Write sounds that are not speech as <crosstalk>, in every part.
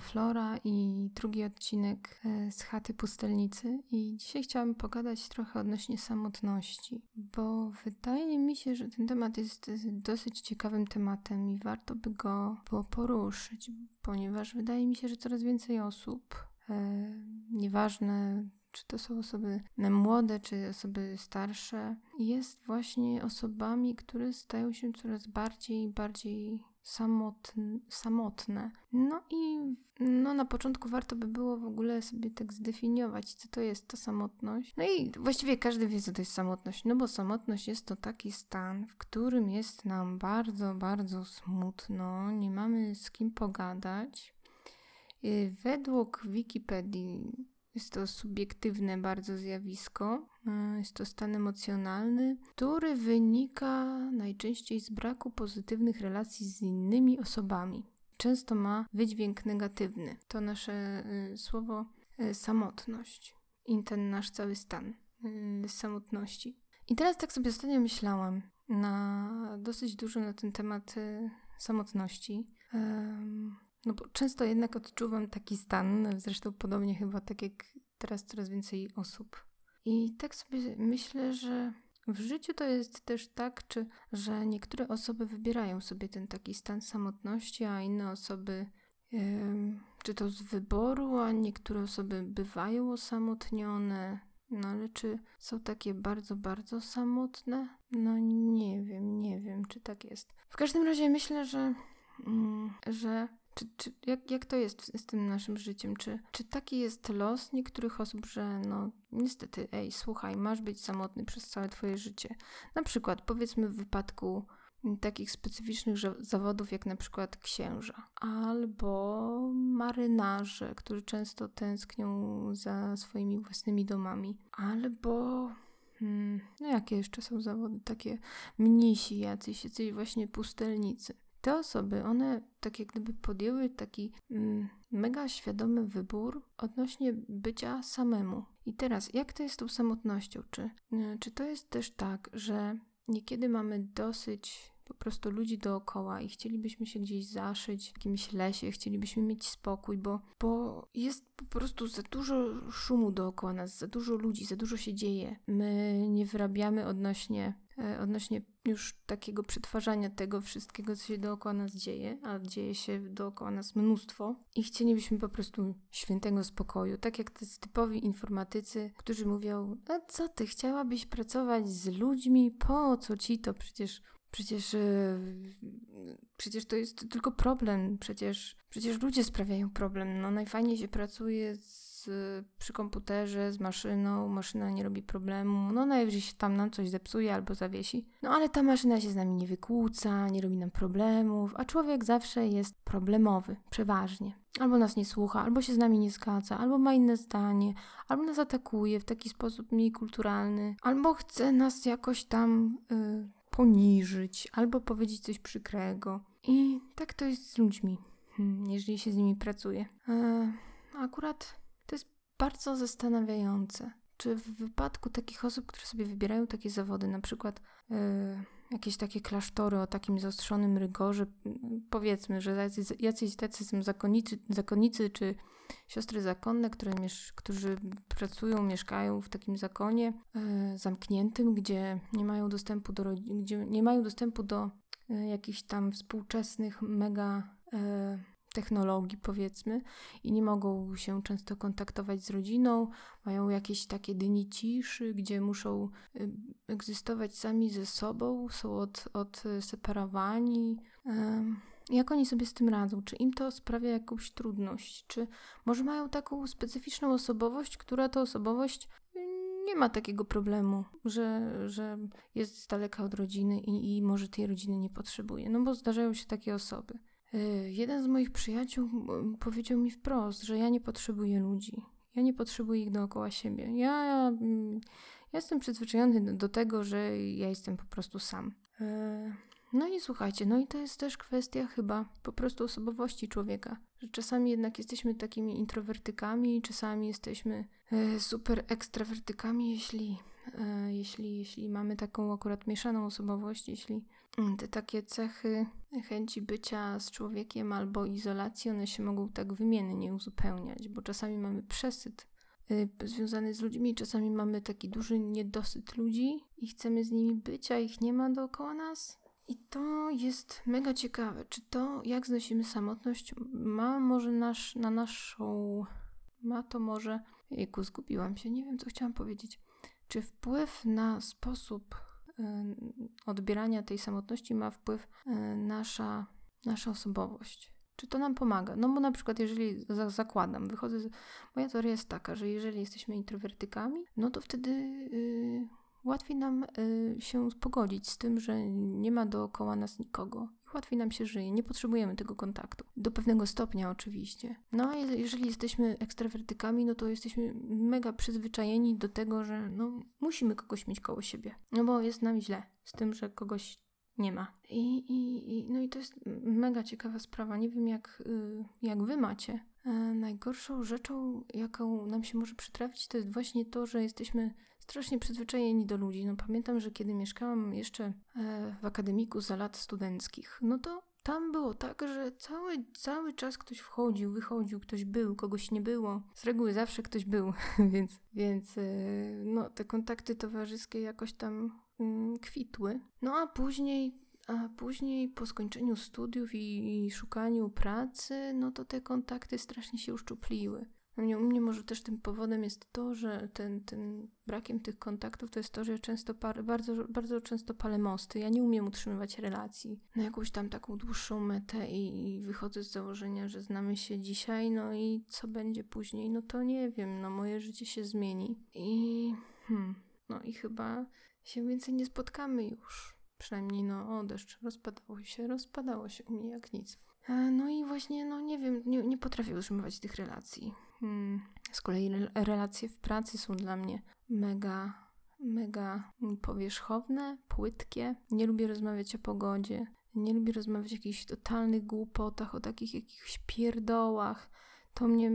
Flora i drugi odcinek e, z chaty pustelnicy. I dzisiaj chciałam pogadać trochę odnośnie samotności, bo wydaje mi się, że ten temat jest dosyć ciekawym tematem i warto by go było poruszyć, ponieważ wydaje mi się, że coraz więcej osób, e, nieważne czy to są osoby młode, czy osoby starsze, jest właśnie osobami, które stają się coraz bardziej i bardziej samotne, samotne. No i no na początku warto by było w ogóle sobie tak zdefiniować, co to jest ta samotność. No i właściwie każdy wie, co to jest samotność, no bo samotność jest to taki stan, w którym jest nam bardzo, bardzo smutno, nie mamy z kim pogadać. Y, według Wikipedii jest to subiektywne bardzo zjawisko. E, jest to stan emocjonalny, który wynika najczęściej z braku pozytywnych relacji z innymi osobami. Często ma wydźwięk negatywny. To nasze y, słowo y, samotność i ten nasz cały stan samotności. I teraz tak sobie ostatnio myślałam na dosyć dużo na ten temat samotności. No bo często jednak odczuwam taki stan, zresztą podobnie chyba tak jak teraz coraz więcej osób. I tak sobie myślę, że w życiu to jest też tak, czy, że niektóre osoby wybierają sobie ten taki stan samotności, a inne osoby, yy, czy to z wyboru, a niektóre osoby bywają osamotnione. No ale czy są takie bardzo, bardzo samotne? No nie wiem, nie wiem, czy tak jest. W każdym razie myślę, że, yy, że czy, czy, jak, jak to jest z tym naszym życiem? Czy, czy taki jest los niektórych osób, że no niestety, ej, słuchaj, masz być samotny przez całe twoje życie? Na przykład, powiedzmy w wypadku takich specyficznych zawodów, jak na przykład księża, albo marynarze, którzy często tęsknią za swoimi własnymi domami, albo hmm, no jakie jeszcze są zawody, takie mnisi jacyś, jacyś właśnie pustelnicy te osoby, one tak jak gdyby podjęły taki mm, mega świadomy wybór odnośnie bycia samemu. I teraz, jak to jest z tą samotnością? Czy, y, czy to jest też tak, że niekiedy mamy dosyć po prostu ludzi dookoła i chcielibyśmy się gdzieś zaszyć w jakimś lesie, chcielibyśmy mieć spokój, bo, bo jest po prostu za dużo szumu dookoła nas, za dużo ludzi, za dużo się dzieje. My nie wyrabiamy odnośnie, odnośnie już takiego przetwarzania tego wszystkiego, co się dookoła nas dzieje, a dzieje się dookoła nas mnóstwo i chcielibyśmy po prostu świętego spokoju, tak jak te typowi informatycy, którzy mówią, a co ty, chciałabyś pracować z ludźmi, po co ci to, przecież Przecież, yy, przecież to jest tylko problem, przecież, przecież ludzie sprawiają problem. No najfajniej się pracuje z, przy komputerze, z maszyną, maszyna nie robi problemu, no najwyżej się tam nam coś zepsuje albo zawiesi. No ale ta maszyna się z nami nie wykłóca, nie robi nam problemów, a człowiek zawsze jest problemowy, przeważnie. Albo nas nie słucha, albo się z nami nie zgadza, albo ma inne zdanie, albo nas atakuje w taki sposób mniej kulturalny, albo chce nas jakoś tam... Yy, poniżyć albo powiedzieć coś przykrego. I tak to jest z ludźmi, hmm, jeżeli się z nimi pracuje. E, akurat bardzo zastanawiające. Czy w wypadku takich osób, które sobie wybierają takie zawody, na przykład e, jakieś takie klasztory o takim zaostrzonym rygorze, powiedzmy, że jacyś, tacy są zakonnicy, zakonnicy czy siostry zakonne, które miesz- którzy pracują, mieszkają w takim zakonie e, zamkniętym, gdzie nie mają dostępu do, gdzie nie mają dostępu do e, jakichś tam współczesnych mega technologii, powiedzmy, i nie mogą się często kontaktować z rodziną, mają jakieś takie dni ciszy, gdzie muszą y, egzystować sami ze sobą, są od, odseparowani. Jak oni sobie z tym radzą? Czy im to sprawia jakąś trudność? Czy może mają taką specyficzną osobowość, która to osobowość y, nie ma takiego problemu, że, że jest z daleka od rodziny i, i może tej rodziny nie potrzebuje? No bo zdarzają się takie osoby. Y, jeden z moich przyjaciół powiedział mi wprost, że ja nie potrzebuję ludzi. Ja nie potrzebuję ich dookoła siebie. Ja, ja, ja jestem przyzwyczajony do, tego, że ja jestem po prostu sam. Y, no i słuchajcie, no i to jest też kwestia chyba po prostu osobowości człowieka, że czasami jednak jesteśmy takimi introwertykami, czasami jesteśmy y, super ekstrawertykami, jeśli jeśli, jeśli mamy taką akurat mieszaną osobowość, jeśli te takie cechy chęci bycia z człowiekiem albo izolacji, one się mogą tak wymiennie uzupełniać, bo czasami mamy przesyt y, związany z ludźmi, czasami mamy taki duży niedosyt ludzi i chcemy z nimi być, a ich nie ma dookoła nas. I to jest mega ciekawe. Czy to, jak znosimy samotność, ma może nasz, na naszą. Ma to może. Jejku, zgubiłam się, nie wiem, co chciałam powiedzieć. Czy wpływ na sposób odbierania tej samotności ma wpływ y, nasza, nasza osobowość? Czy to nam pomaga? No bo na przykład, jeżeli za, zakładam, wychodzę. Z, moja teoria jest taka, że jeżeli jesteśmy introwertykami, no to wtedy. Yy, łatwiej nam y, się pogodzić z tym, że nie ma dookoła nas nikogo. Łatwiej nam się żyje, nie potrzebujemy tego kontaktu. Do pewnego stopnia oczywiście. No a jeżeli jesteśmy ekstrawertykami, no to jesteśmy mega przyzwyczajeni do tego, że no, musimy kogoś mieć koło siebie. No bo jest nam źle z tym, że kogoś nie ma. I, i, i, no i to jest mega ciekawa sprawa. Nie wiem, jak, y, jak wy macie. E, najgorszą rzeczą, jaką nam się może przytrafić, to jest właśnie to, że jesteśmy strasznie przyzwyczajeni do ludzi. No pamiętam, że kiedy mieszkałam jeszcze e, w akademiku za lat studenckich, no to tam było tak, że cały, cały czas ktoś wchodził, wychodził, ktoś był, kogoś nie było. Z reguły zawsze ktoś był, <laughs> więc, więc e, no, te kontakty towarzyskie jakoś tam mm, kwitły. No a później a później po skończeniu studiów i, i, szukaniu pracy, no to te kontakty strasznie się uszczupliły. U mnie, u mnie może też tym powodem jest to, że ten, ten brakiem tych kontaktów to jest to, że ja często parę, bardzo, bardzo często palę mosty. Ja nie umiem utrzymywać relacji na jakąś tam taką dłuższą metę i, i wychodzę z założenia, że znamy się dzisiaj, no i co będzie później, no to nie wiem, no moje życie się zmieni. I hmm, no i chyba się więcej nie spotkamy już. Przynajmniej no o deszcz rozpadało się, rozpadało się u mnie jak nic. E, no i właśnie, no nie wiem, nie, nie potrafię utrzymywać tych relacji. Hmm. Z kolei relacje w pracy są dla mnie mega, mega powierzchowne, płytkie. Nie lubię rozmawiać o pogodzie. Nie lubię rozmawiać o jakichś totalnych głupotach, o takich jakichś pierdołach. To mnie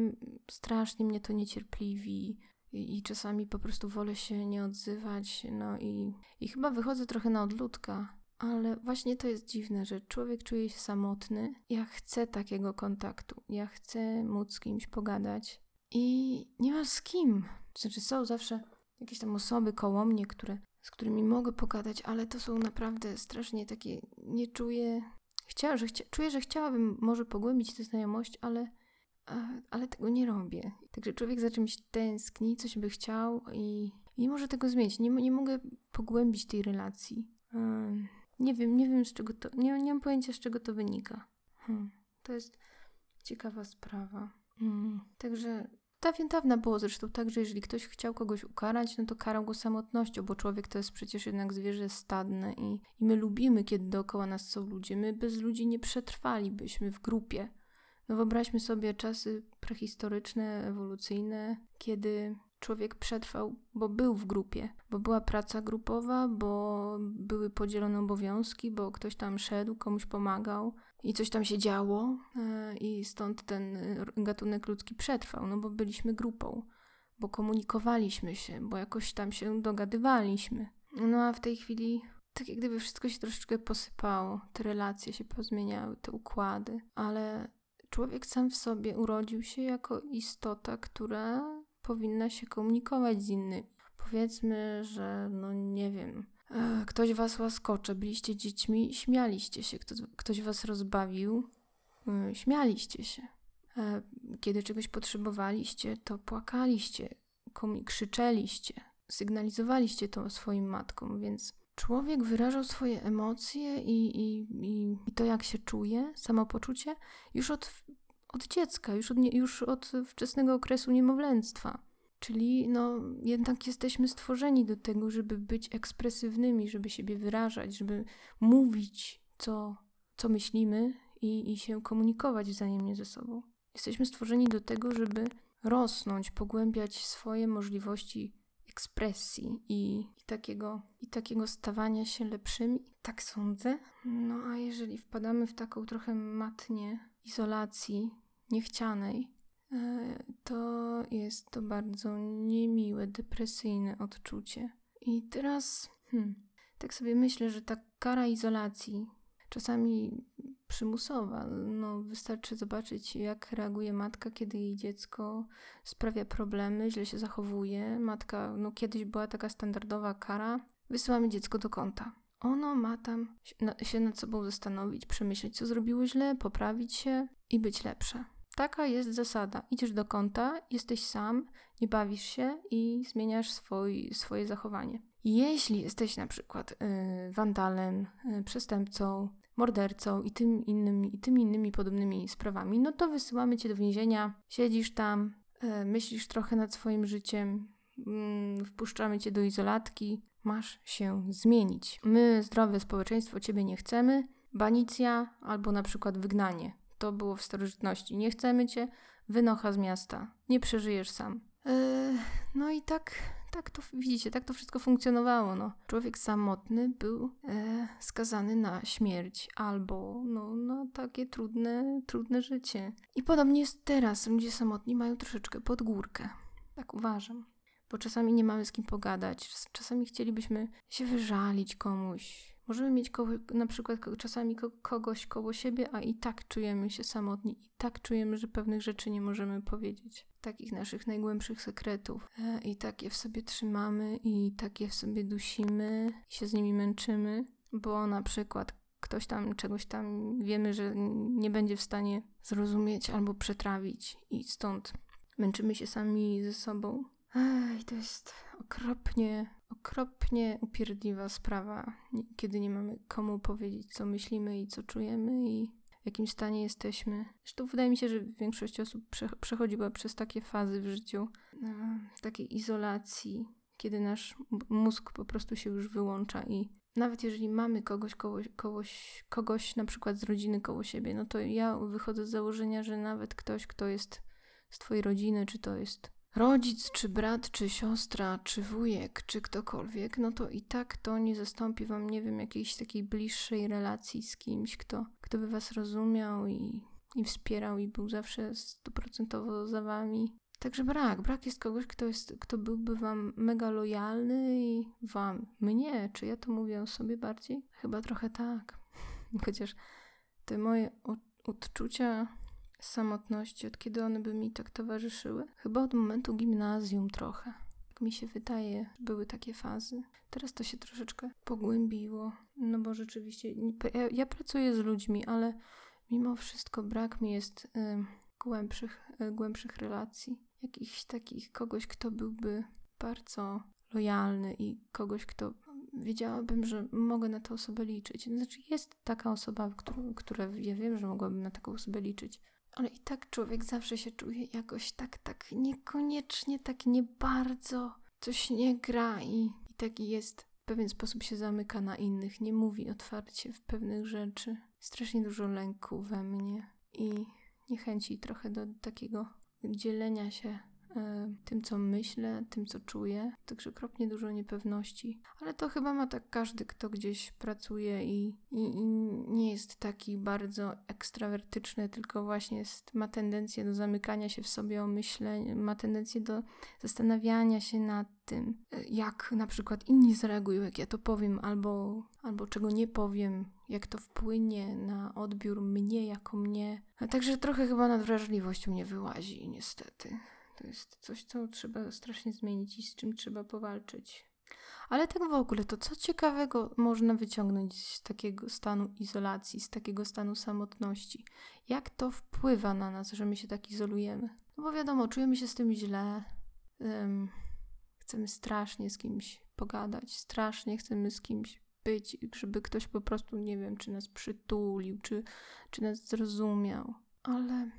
strasznie mnie to niecierpliwi. I, I, czasami po prostu wolę się nie odzywać, no i, i chyba wychodzę trochę na odludka, ale właśnie to jest dziwne, że człowiek czuje się samotny. Ja chcę takiego kontaktu. Ja chcę móc z kimś pogadać. I nie ma z kim. Znaczy, są zawsze jakieś tam osoby koło mnie, które, z którymi mogę pogadać, ale to są naprawdę strasznie takie. Nie czuję. Chciałam, że chcia, czuję, że chciałabym może pogłębić tę znajomość, ale, ale tego nie robię. Także człowiek za czymś tęskni, coś by chciał i, i nie może tego zmienić. Nie, nie mogę pogłębić tej relacji. Nie wiem, nie wiem z czego to, nie, nie mam pojęcia z czego to wynika. Hmm, to jest ciekawa sprawa. Hmm. Także dawien dawna było zresztą tak, że jeżeli ktoś chciał kogoś ukarać, no to karał go samotnością, bo człowiek to jest przecież jednak zwierzę stadne i, i my lubimy, kiedy dookoła nas są ludzie. My bez ludzi nie przetrwalibyśmy w grupie. No wyobraźmy sobie czasy prehistoryczne, ewolucyjne, kiedy człowiek przetrwał, bo był w grupie, bo była praca grupowa, bo były podzielone obowiązki, bo ktoś tam szedł, komuś pomagał i coś tam się działo e, i stąd ten gatunek ludzki przetrwał, no bo byliśmy grupą, bo komunikowaliśmy się, bo jakoś tam się dogadywaliśmy. No a w tej chwili tak jak gdyby wszystko się troszeczkę posypało, te relacje się pozmieniały, te układy, ale człowiek sam w sobie urodził się jako istota, która powinna się komunikować z innymi. Powiedzmy, że no nie wiem, e, ktoś was łaskocze, byliście dziećmi, śmialiście się, ktoś, ktoś was rozbawił, e, śmialiście się. E, kiedy czegoś potrzebowaliście, to płakaliście, krzyczeliście, sygnalizowaliście to swoim matkom, więc człowiek wyrażał swoje emocje i, i, i, i to, jak się czuje, samopoczucie, już od od dziecka, już od, już od wczesnego okresu niemowlęctwa. Czyli no, jednak jesteśmy stworzeni do tego, żeby być ekspresywnymi, żeby siebie wyrażać, żeby mówić, co, co myślimy i, i się komunikować wzajemnie ze sobą. Jesteśmy stworzeni do tego, żeby rosnąć, pogłębiać swoje możliwości ekspresji i, i, takiego, i takiego stawania się lepszymi. Tak sądzę. No a jeżeli wpadamy w taką trochę matnię izolacji, niechcianej, e, to jest to bardzo niemiłe, depresyjne odczucie. I teraz, hmm, tak sobie myślę, że ta kara izolacji, czasami przymusowa, no wystarczy zobaczyć, jak reaguje matka, kiedy jej dziecko sprawia problemy, źle się zachowuje. Matka, no kiedyś była taka standardowa kara, wysyłamy dziecko do kąta. Ono ma tam się nad sobą zastanowić, przemyśleć, co zrobiło źle, poprawić się i być lepsze. Taka jest zasada. Idziesz do kąta, jesteś sam, nie bawisz się i zmieniasz swój, swoje zachowanie. Jeśli jesteś na przykład y, wandalem, y, przestępcą, mordercą i tym innymi, i tymi innymi podobnymi sprawami, no to wysyłamy cię do więzienia, siedzisz tam, y, myślisz trochę nad swoim życiem, mm, wpuszczamy cię do izolatki, masz się zmienić. My, zdrowe społeczeństwo, ciebie nie chcemy, banicja albo na przykład wygnanie. To było w starożytności. Nie chcemy cię, wynocha z miasta. Nie przeżyjesz sam. Yy, no i tak, tak to widzicie, tak to wszystko funkcjonowało. No. Człowiek samotny był e, skazany na śmierć albo no, na takie trudne, trudne życie. I podobnie jest teraz. Ludzie samotni mają troszeczkę pod górkę. Tak uważam. Bo czasami nie mamy z kim pogadać, czasami chcielibyśmy się wyżalić komuś, Możemy mieć koło, na przykład czasami kogoś koło siebie, a i tak czujemy się samotni, i tak czujemy, że pewnych rzeczy nie możemy powiedzieć. Takich naszych najgłębszych sekretów. E, I tak je w sobie trzymamy, i tak je w sobie dusimy, i się z nimi męczymy, bo na przykład ktoś tam czegoś tam wiemy, że nie będzie w stanie zrozumieć albo przetrawić, i stąd męczymy się sami ze sobą. Ej, to jest okropnie okropnie upierdliwa sprawa, kiedy nie mamy komu powiedzieć, co myślimy i co czujemy i w jakim stanie jesteśmy. Zresztą wydaje mi się, że większość osób prze przechodziła przez takie fazy w życiu, takiej izolacji, kiedy nasz mózg po prostu się już wyłącza i nawet jeżeli mamy kogoś, kogoś, kogoś, kogoś na przykład z rodziny koło siebie, no to ja wychodzę z założenia, że nawet ktoś, kto jest z twojej rodziny, czy to jest rodzic, czy brat, czy siostra, czy wujek, czy ktokolwiek, no to i tak to nie zastąpi wam, nie wiem, jakiejś takiej bliższej relacji z kimś, kto, kto by was rozumiał i, i wspierał i był zawsze stuprocentowo za wami. Także brak, brak jest kogoś, kto, jest, kto byłby wam mega lojalny i wam. Mnie, czy ja to mówię o sobie bardziej? Chyba trochę tak. <laughs> Chociaż te moje odczucia samotności, od kiedy one by mi tak towarzyszyły? Chyba od momentu gimnazjum trochę. Jak mi się wydaje, były takie fazy. Teraz to się troszeczkę pogłębiło, no bo rzeczywiście ja, ja pracuję z ludźmi, ale mimo wszystko brak mi jest y, głębszych, y, głębszych relacji. Jakichś takich, kogoś, kto byłby bardzo lojalny i kogoś, kto wiedziałabym, że mogę na tę osobę liczyć. Znaczy, jest taka osoba, która ja wiem, że mogłabym na taką osobę liczyć, ale i tak człowiek zawsze się czuje jakoś tak, tak niekoniecznie, tak nie bardzo, coś nie gra i, i taki jest. W pewien sposób się zamyka na innych, nie mówi otwarcie w pewnych rzeczy. Strasznie dużo lęku we mnie i niechęci trochę do takiego dzielenia się tym, co myślę, tym, co czuję. Także okropnie dużo niepewności. Ale to chyba ma tak każdy, kto gdzieś pracuje i, i, i nie jest taki bardzo ekstrawertyczny, tylko właśnie jest, ma tendencję do zamykania się w sobie o myślenie, ma tendencję do zastanawiania się nad tym, e, jak na przykład inni zareagują, jak ja to powiem, albo, albo czego nie powiem, jak to wpłynie na odbiór mnie jako mnie. A także trochę chyba nadwrażliwość u mnie wyłazi, niestety. To jest coś, co trzeba strasznie zmienić i z czym trzeba powalczyć. Ale tak w ogóle, to co ciekawego można wyciągnąć z takiego stanu izolacji, z takiego stanu samotności? Jak to wpływa na nas, że my się tak izolujemy? No bo wiadomo, czujemy się z tym źle. Um, chcemy strasznie z kimś pogadać, strasznie chcemy z kimś być, żeby ktoś po prostu, nie wiem, czy nas przytulił, czy, czy nas zrozumiał. Ale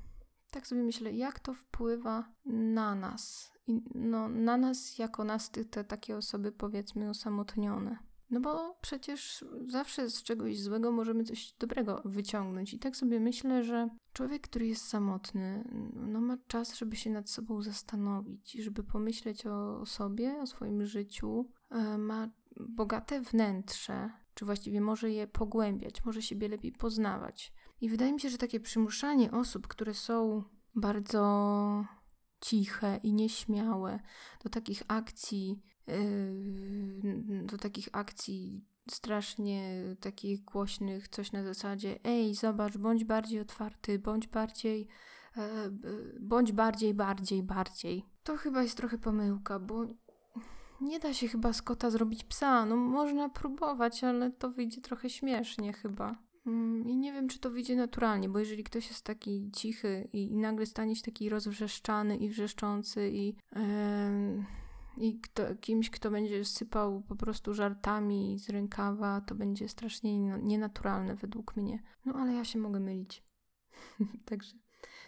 tak sobie myślę, jak to wpływa na nas, I no, na nas jako nas, te, te takie osoby powiedzmy osamotnione. No bo przecież zawsze z czegoś złego możemy coś dobrego wyciągnąć. I tak sobie myślę, że człowiek, który jest samotny, no ma czas, żeby się nad sobą zastanowić, żeby pomyśleć o sobie, o swoim życiu. E, ma bogate wnętrze, czy właściwie może je pogłębiać, może siebie lepiej poznawać. I wydaje mi się, że takie przymuszanie osób, które są bardzo ciche i nieśmiałe do takich akcji yy, do takich akcji strasznie takich głośnych, coś na zasadzie ej, zobacz, bądź bardziej otwarty, bądź bardziej, e, b- bądź bardziej, bardziej, bardziej. To chyba jest trochę pomyłka, bo nie da się chyba z kota zrobić psa. No można próbować, ale to wyjdzie trochę śmiesznie chyba. Mm, I nie wiem, czy to wyjdzie naturalnie, bo jeżeli ktoś jest taki cichy i, i nagle stanie się taki rozwrzeszczany i wrzeszczący i, em, i kto, kimś, kto będzie sypał po prostu żartami z rękawa, to będzie strasznie niena- nienaturalne według mnie. No ale ja się mogę mylić. <laughs> także,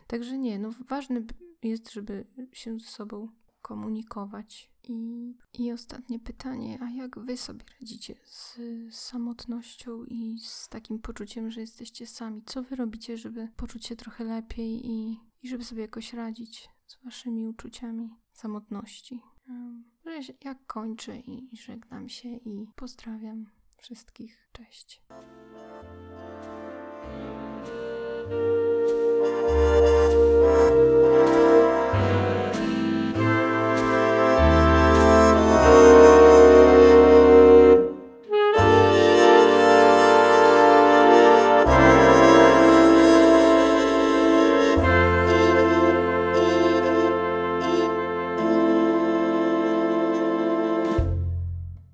także nie, no ważne jest, żeby się ze sobą komunikować. I, I ostatnie pytanie, a jak wy sobie radzicie z samotnością i z takim poczuciem, że jesteście sami? Co wy robicie, żeby poczuć się trochę lepiej i, i żeby sobie jakoś radzić z waszymi uczuciami samotności? Um, ja kończę i żegnam się i pozdrawiam wszystkich. Cześć.